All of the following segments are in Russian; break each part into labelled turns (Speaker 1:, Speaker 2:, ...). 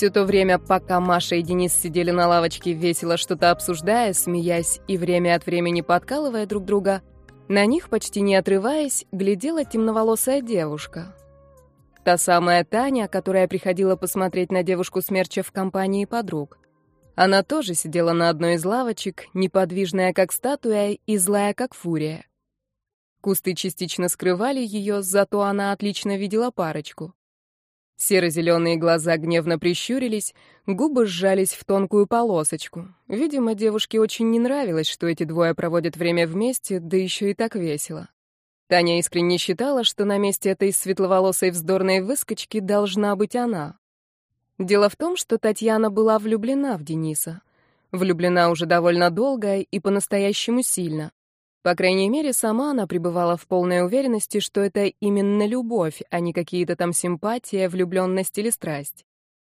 Speaker 1: Все то время, пока Маша и Денис сидели на лавочке, весело что-то обсуждая, смеясь и время от времени подкалывая друг друга, на них, почти не отрываясь, глядела темноволосая девушка. Та самая Таня, которая приходила посмотреть на девушку Смерча в компании подруг. Она тоже сидела на одной из лавочек, неподвижная как статуя и злая как фурия. Кусты частично скрывали ее, зато она отлично видела парочку. Серо-зеленые глаза гневно прищурились, губы сжались в тонкую полосочку. Видимо, девушке очень не нравилось, что эти двое проводят время вместе, да еще и так весело. Таня искренне считала, что на месте этой светловолосой вздорной выскочки должна быть она. Дело в том, что Татьяна была влюблена в Дениса. Влюблена уже довольно долго и по-настоящему сильно. По крайней мере, сама она пребывала в полной уверенности, что это именно любовь, а не какие-то там симпатия, влюбленность или страсть.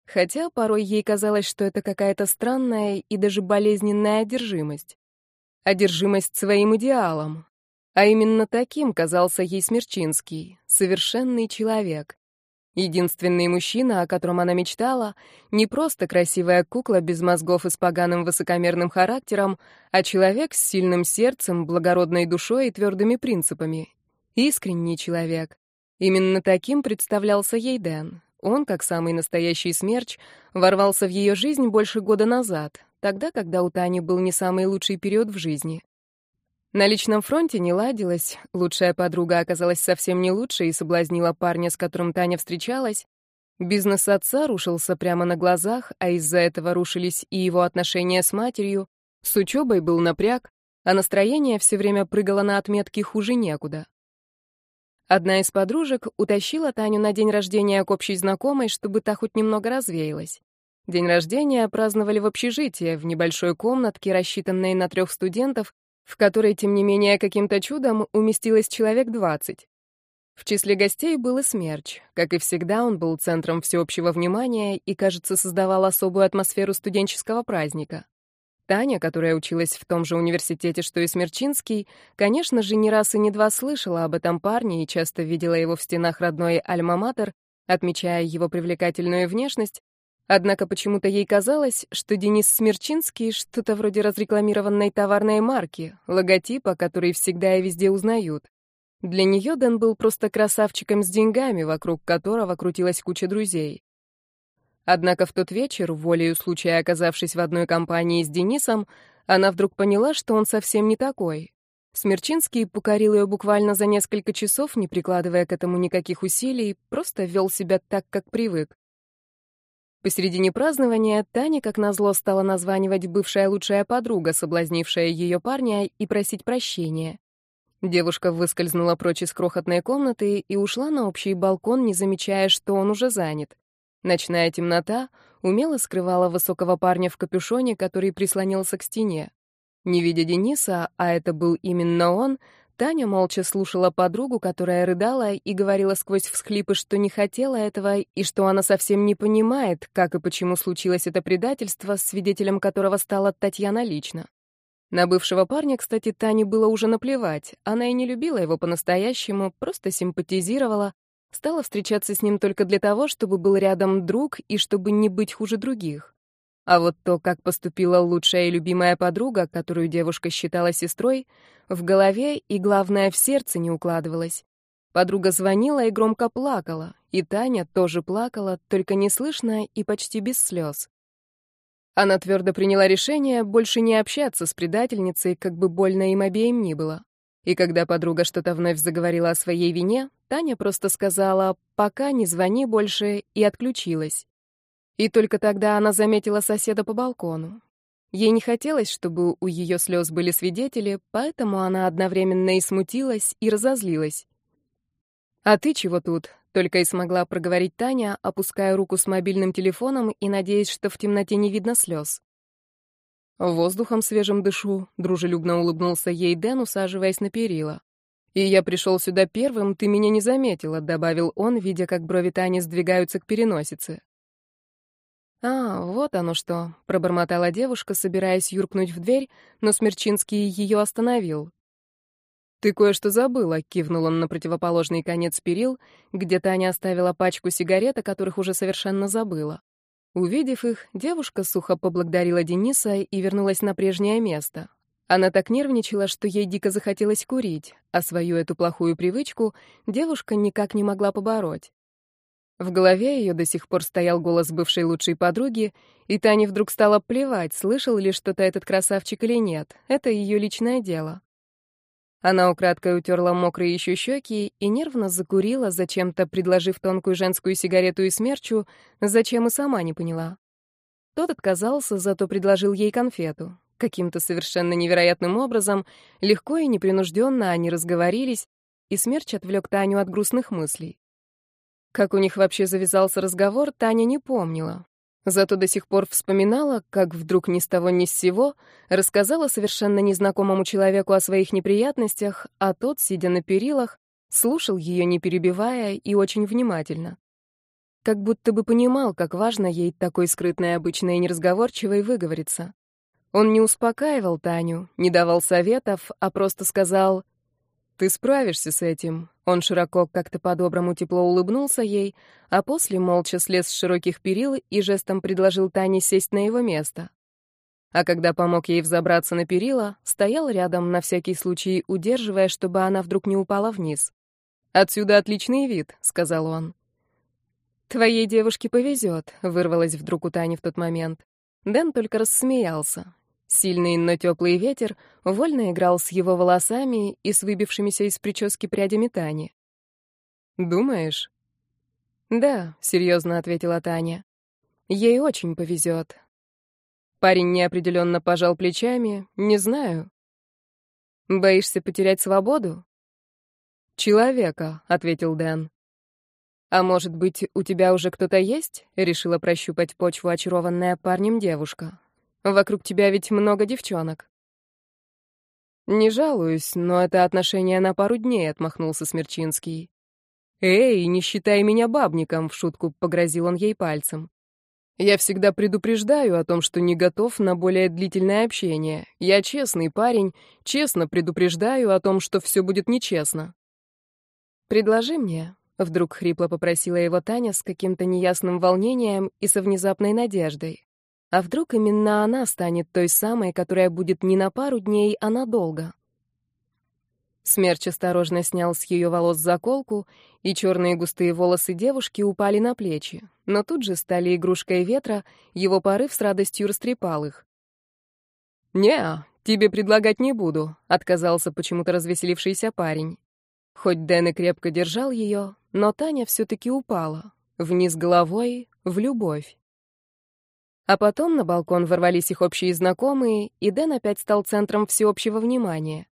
Speaker 1: Хотя порой ей казалось, что это какая-то странная и даже болезненная одержимость. Одержимость своим идеалом. А именно таким казался ей Смерчинский, совершенный человек. Единственный мужчина, о котором она мечтала, не просто красивая кукла без мозгов и с поганым высокомерным характером, а человек с сильным сердцем, благородной душой и твердыми принципами. Искренний человек. Именно таким представлялся ей Дэн. Он, как самый настоящий смерч, ворвался в ее жизнь больше года назад, тогда, когда у Тани был не самый лучший период в жизни. На личном фронте не ладилось, лучшая подруга оказалась совсем не лучшей и соблазнила парня, с которым Таня встречалась. Бизнес отца рушился прямо на глазах, а из-за этого рушились и его отношения с матерью. С учебой был напряг, а настроение все время прыгало на отметки хуже некуда. Одна из подружек утащила Таню на день рождения к общей знакомой, чтобы та хоть немного развеялась. День рождения праздновали в общежитии, в небольшой комнатке, рассчитанной на трех студентов, в которой, тем не менее, каким-то чудом уместилось человек двадцать. В числе гостей был и Смерч. Как и всегда, он был центром всеобщего внимания и, кажется, создавал особую атмосферу студенческого праздника. Таня, которая училась в том же университете, что и Смерчинский, конечно же, не раз и не два слышала об этом парне и часто видела его в стенах родной Альма-Матер, отмечая его привлекательную внешность, Однако почему-то ей казалось, что Денис Смерчинский что-то вроде разрекламированной товарной марки, логотипа, который всегда и везде узнают. Для нее Дэн был просто красавчиком с деньгами, вокруг которого крутилась куча друзей. Однако в тот вечер, волею случая оказавшись в одной компании с Денисом, она вдруг поняла, что он совсем не такой. Смерчинский покорил ее буквально за несколько часов, не прикладывая к этому никаких усилий, просто вел себя так, как привык. Посередине празднования Таня, как назло, стала названивать бывшая лучшая подруга, соблазнившая ее парня, и просить прощения. Девушка выскользнула прочь из крохотной комнаты и ушла на общий балкон, не замечая, что он уже занят. Ночная темнота умело скрывала высокого парня в капюшоне, который прислонился к стене. Не видя Дениса, а это был именно он, Таня молча слушала подругу, которая рыдала и говорила сквозь всхлипы, что не хотела этого и что она совсем не понимает, как и почему случилось это предательство, свидетелем которого стала Татьяна лично. На бывшего парня, кстати, Тане было уже наплевать. Она и не любила его по-настоящему, просто симпатизировала, стала встречаться с ним только для того, чтобы был рядом друг и чтобы не быть хуже других. А вот то, как поступила лучшая и любимая подруга, которую девушка считала сестрой, в голове и, главное, в сердце не укладывалось. Подруга звонила и громко плакала, и Таня тоже плакала, только неслышно и почти без слез. Она твердо приняла решение больше не общаться с предательницей, как бы больно им обеим ни было. И когда подруга что-то вновь заговорила о своей вине, Таня просто сказала «пока не звони больше» и отключилась. И только тогда она заметила соседа по балкону. Ей не хотелось, чтобы у ее слез были свидетели, поэтому она одновременно и смутилась, и разозлилась. «А ты чего тут?» — только и смогла проговорить Таня, опуская руку с мобильным телефоном и надеясь, что в темноте не видно слез. «Воздухом свежим дышу», — дружелюбно улыбнулся ей Дэн, усаживаясь на перила. «И я пришел сюда первым, ты меня не заметила», — добавил он, видя, как брови Тани сдвигаются к переносице. «А, вот оно что», — пробормотала девушка, собираясь юркнуть в дверь, но Смерчинский ее остановил. «Ты кое-что забыла», — кивнул он на противоположный конец перил, где Таня оставила пачку сигарет, о которых уже совершенно забыла. Увидев их, девушка сухо поблагодарила Дениса и вернулась на прежнее место. Она так нервничала, что ей дико захотелось курить, а свою эту плохую привычку девушка никак не могла побороть. В голове ее до сих пор стоял голос бывшей лучшей подруги, и Тане вдруг стало плевать, слышал ли что-то этот красавчик или нет. Это ее личное дело. Она украдкой утерла мокрые еще щеки и нервно закурила, зачем-то предложив тонкую женскую сигарету и смерчу, зачем и сама не поняла. Тот отказался, зато предложил ей конфету. Каким-то совершенно невероятным образом, легко и непринужденно они разговорились, и смерч отвлек Таню от грустных мыслей. Как у них вообще завязался разговор, Таня не помнила. Зато до сих пор вспоминала, как вдруг ни с того ни с сего рассказала совершенно незнакомому человеку о своих неприятностях, а тот, сидя на перилах, слушал ее, не перебивая, и очень внимательно. Как будто бы понимал, как важно ей такой скрытной, обычной и неразговорчивой выговориться. Он не успокаивал Таню, не давал советов, а просто сказал «Ты справишься с этим, он широко, как-то по-доброму тепло улыбнулся ей, а после молча слез с широких перил и жестом предложил Тане сесть на его место. А когда помог ей взобраться на перила, стоял рядом, на всякий случай удерживая, чтобы она вдруг не упала вниз. «Отсюда отличный вид», — сказал он. «Твоей девушке повезет», — вырвалась вдруг у Тани в тот момент. Дэн только рассмеялся. Сильный, но теплый ветер вольно играл с его волосами и с выбившимися из прически прядями Тани. «Думаешь?» «Да», — серьезно ответила Таня. «Ей очень повезет». Парень неопределенно пожал плечами. «Не знаю». «Боишься потерять свободу?» «Человека», — ответил Дэн. «А может быть, у тебя уже кто-то есть?» — решила прощупать почву очарованная парнем девушка. Вокруг тебя ведь много девчонок. Не жалуюсь, но это отношение на пару дней, отмахнулся Смерчинский. Эй, не считай меня бабником, в шутку погрозил он ей пальцем. Я всегда предупреждаю о том, что не готов на более длительное общение. Я честный парень, честно предупреждаю о том, что все будет нечестно. Предложи мне, вдруг хрипло попросила его Таня с каким-то неясным волнением и со внезапной надеждой. А вдруг именно она станет той самой, которая будет не на пару дней, а надолго? Смерч осторожно снял с ее волос заколку, и черные густые волосы девушки упали на плечи, но тут же стали игрушкой ветра, его порыв с радостью растрепал их. «Не, тебе предлагать не буду», — отказался почему-то развеселившийся парень. Хоть Дэн и крепко держал ее, но Таня все-таки упала, вниз головой, в любовь. А потом на балкон ворвались их общие знакомые, и Дэн опять стал центром всеобщего внимания.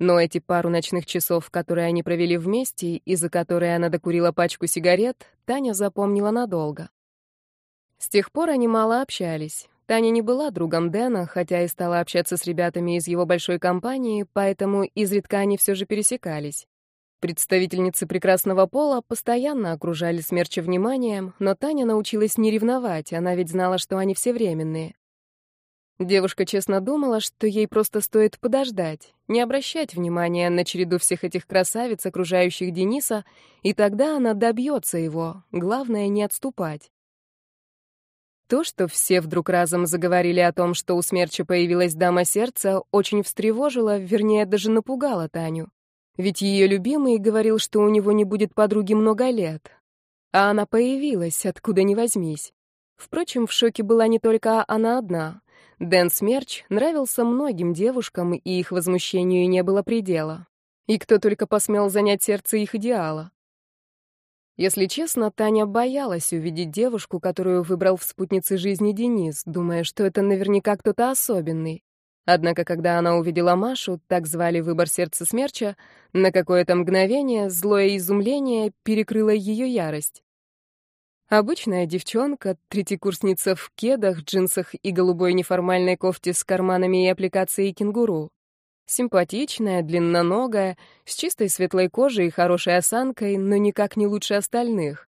Speaker 1: Но эти пару ночных часов, которые они провели вместе, и за которые она докурила пачку сигарет, Таня запомнила надолго. С тех пор они мало общались. Таня не была другом Дэна, хотя и стала общаться с ребятами из его большой компании, поэтому изредка они все же пересекались. Представительницы прекрасного пола постоянно окружали смерча вниманием, но Таня научилась не ревновать, она ведь знала, что они все временные. Девушка честно думала, что ей просто стоит подождать, не обращать внимания на череду всех этих красавиц, окружающих Дениса, и тогда она добьется его, главное — не отступать. То, что все вдруг разом заговорили о том, что у смерча появилась дама сердца, очень встревожило, вернее, даже напугало Таню. Ведь ее любимый говорил, что у него не будет подруги много лет. А она появилась, откуда ни возьмись. Впрочем, в шоке была не только она одна. Дэн Смерч нравился многим девушкам, и их возмущению не было предела. И кто только посмел занять сердце их идеала. Если честно, Таня боялась увидеть девушку, которую выбрал в спутнице жизни Денис, думая, что это наверняка кто-то особенный. Однако, когда она увидела Машу, так звали выбор сердца смерча, на какое-то мгновение злое изумление перекрыло ее ярость. Обычная девчонка, третьекурсница в кедах, джинсах и голубой неформальной кофте с карманами и аппликацией кенгуру. Симпатичная, длинноногая, с чистой светлой кожей и хорошей осанкой, но никак не лучше остальных.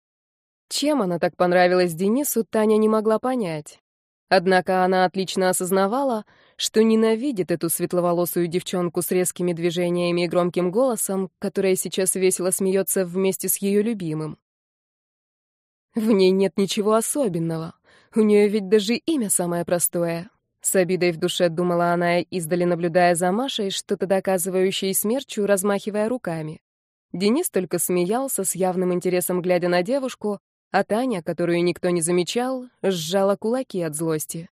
Speaker 1: Чем она так понравилась Денису, Таня не могла понять. Однако она отлично осознавала, что ненавидит эту светловолосую девчонку с резкими движениями и громким голосом, которая сейчас весело смеется вместе с ее любимым. В ней нет ничего особенного. У нее ведь даже имя самое простое. С обидой в душе думала она, издали наблюдая за Машей, что-то доказывающей смерчу, размахивая руками. Денис только смеялся, с явным интересом глядя на девушку, а Таня, которую никто не замечал, сжала кулаки от злости.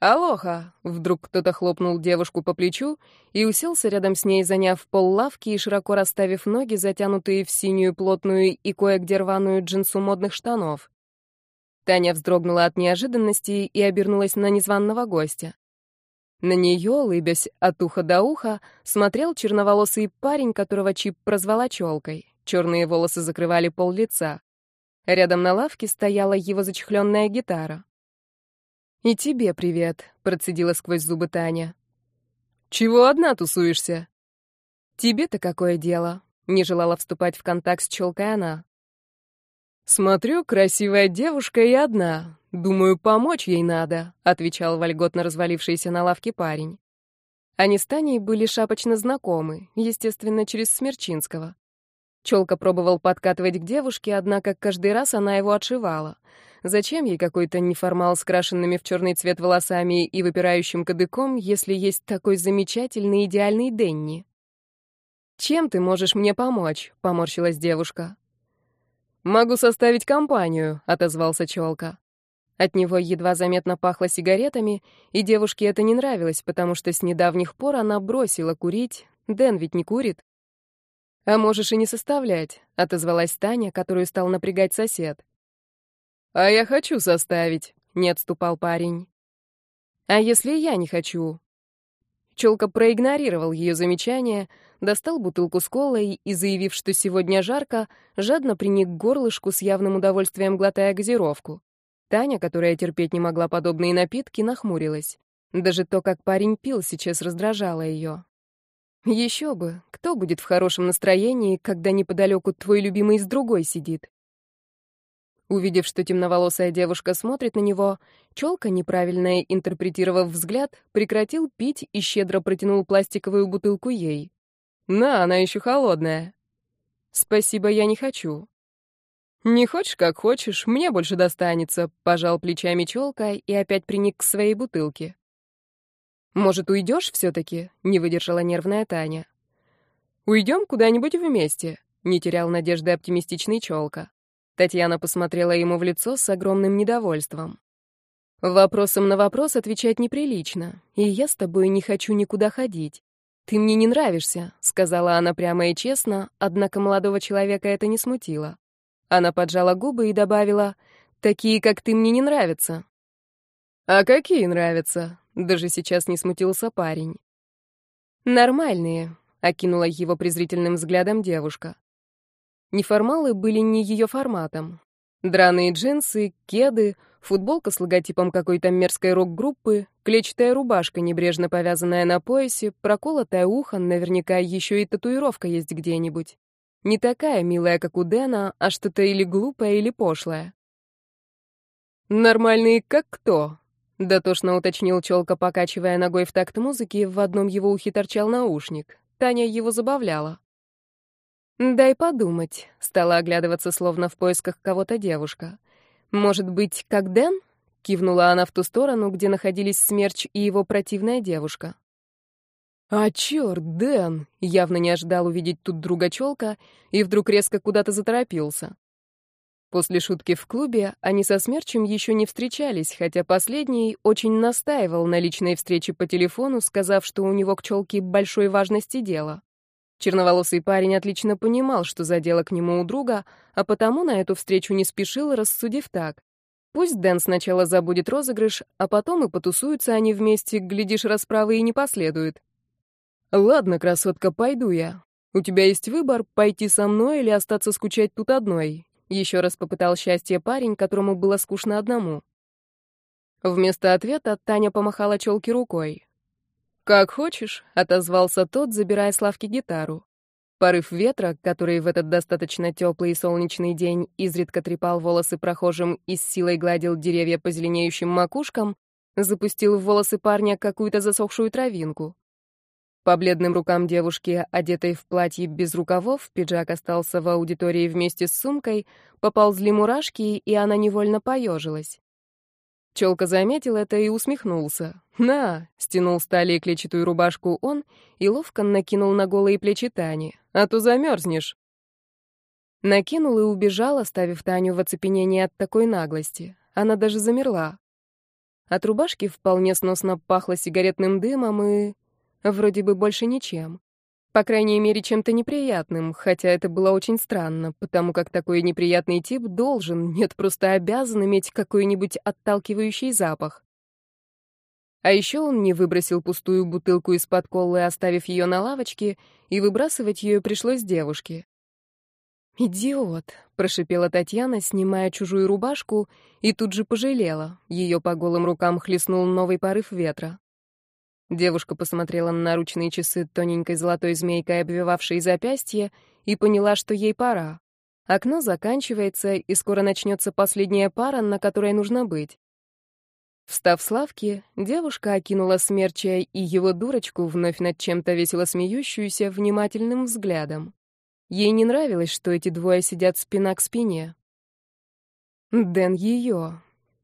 Speaker 1: «Алоха!» — вдруг кто-то хлопнул девушку по плечу и уселся рядом с ней, заняв пол лавки и широко расставив ноги, затянутые в синюю плотную и кое-где рваную джинсу модных штанов. Таня вздрогнула от неожиданности и обернулась на незваного гостя. На нее, лыбясь от уха до уха, смотрел черноволосый парень, которого Чип прозвала челкой. Черные волосы закрывали пол лица. Рядом на лавке стояла его зачехленная гитара. «И тебе привет», — процедила сквозь зубы Таня. «Чего одна тусуешься?» «Тебе-то какое дело?» — не желала вступать в контакт с челкой она. «Смотрю, красивая девушка и одна. Думаю, помочь ей надо», — отвечал вольготно развалившийся на лавке парень. Они с Таней были шапочно знакомы, естественно, через Смерчинского. Челка пробовал подкатывать к девушке, однако каждый раз она его отшивала. Зачем ей какой-то неформал с крашенными в черный цвет волосами и выпирающим кадыком, если есть такой замечательный идеальный Денни? «Чем ты можешь мне помочь?» — поморщилась девушка. «Могу составить компанию», — отозвался Челка. От него едва заметно пахло сигаретами, и девушке это не нравилось, потому что с недавних пор она бросила курить. Дэн ведь не курит. «А можешь и не составлять», — отозвалась Таня, которую стал напрягать сосед. «А я хочу составить», — не отступал парень. «А если я не хочу?» Челка проигнорировал ее замечание, достал бутылку с колой и, заявив, что сегодня жарко, жадно приник к горлышку с явным удовольствием глотая газировку. Таня, которая терпеть не могла подобные напитки, нахмурилась. Даже то, как парень пил, сейчас раздражало ее. Еще бы, кто будет в хорошем настроении, когда неподалеку твой любимый с другой сидит? Увидев, что темноволосая девушка смотрит на него, челка, неправильно интерпретировав взгляд, прекратил пить и щедро протянул пластиковую бутылку ей. «На, она еще холодная». «Спасибо, я не хочу». «Не хочешь, как хочешь, мне больше достанется», — пожал плечами челка и опять приник к своей бутылке. «Может, уйдешь все-таки?» — не выдержала нервная Таня. «Уйдем куда-нибудь вместе», — не терял надежды оптимистичный челка. Татьяна посмотрела ему в лицо с огромным недовольством. «Вопросом на вопрос отвечать неприлично, и я с тобой не хочу никуда ходить. Ты мне не нравишься», — сказала она прямо и честно, однако молодого человека это не смутило. Она поджала губы и добавила, «Такие, как ты, мне не нравятся». «А какие нравятся?» Даже сейчас не смутился парень. «Нормальные», — окинула его презрительным взглядом девушка. Неформалы были не ее форматом. Драные джинсы, кеды, футболка с логотипом какой-то мерзкой рок-группы, клетчатая рубашка, небрежно повязанная на поясе, проколотое ухо, наверняка еще и татуировка есть где-нибудь. Не такая милая, как у Дэна, а что-то или глупое, или пошлое. «Нормальные как кто?» Дотошно уточнил челка, покачивая ногой в такт музыки, в одном его ухе торчал наушник. Таня его забавляла. «Дай подумать», — стала оглядываться, словно в поисках кого-то девушка. «Может быть, как Дэн?» — кивнула она в ту сторону, где находились Смерч и его противная девушка. «А черт, Дэн!» — явно не ожидал увидеть тут друга челка и вдруг резко куда-то заторопился. После шутки в клубе они со Смерчем еще не встречались, хотя последний очень настаивал на личной встрече по телефону, сказав, что у него к челке большой важности дело. Черноволосый парень отлично понимал, что за дело к нему у друга, а потому на эту встречу не спешил, рассудив так. Пусть Дэн сначала забудет розыгрыш, а потом и потусуются они вместе, глядишь, расправы и не последует. «Ладно, красотка, пойду я. У тебя есть выбор, пойти со мной или остаться скучать тут одной. Еще раз попытал счастье парень, которому было скучно одному. Вместо ответа Таня помахала челке рукой. «Как хочешь», — отозвался тот, забирая с лавки гитару. Порыв ветра, который в этот достаточно теплый и солнечный день изредка трепал волосы прохожим и с силой гладил деревья по зеленеющим макушкам, запустил в волосы парня какую-то засохшую травинку. По бледным рукам девушки, одетой в платье без рукавов, пиджак остался в аудитории вместе с сумкой, поползли мурашки, и она невольно поежилась. Челка заметил это и усмехнулся. «На!» — стянул с талии клетчатую рубашку он и ловко накинул на голые плечи Тани. «А то замерзнешь!» Накинул и убежал, оставив Таню в оцепенении от такой наглости. Она даже замерла. От рубашки вполне сносно пахло сигаретным дымом и... вроде бы больше ничем. По крайней мере, чем-то неприятным, хотя это было очень странно, потому как такой неприятный тип должен, нет, просто обязан иметь какой-нибудь отталкивающий запах. А еще он не выбросил пустую бутылку из-под колы, оставив ее на лавочке, и выбрасывать ее пришлось девушке. «Идиот», — прошипела Татьяна, снимая чужую рубашку, и тут же пожалела. Ее по голым рукам хлестнул новый порыв ветра. Девушка посмотрела на наручные часы тоненькой золотой змейкой, обвивавшей запястье, и поняла, что ей пора. Окно заканчивается, и скоро начнется последняя пара, на которой нужно быть. Встав с лавки, девушка окинула смерча и его дурочку, вновь над чем-то весело смеющуюся, внимательным взглядом. Ей не нравилось, что эти двое сидят спина к спине. Дэн ее.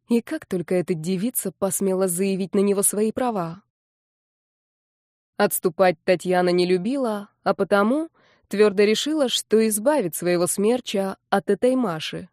Speaker 1: И как только эта девица посмела заявить на него свои права. Отступать Татьяна не любила, а потому твердо решила, что избавит своего смерча от этой Маши.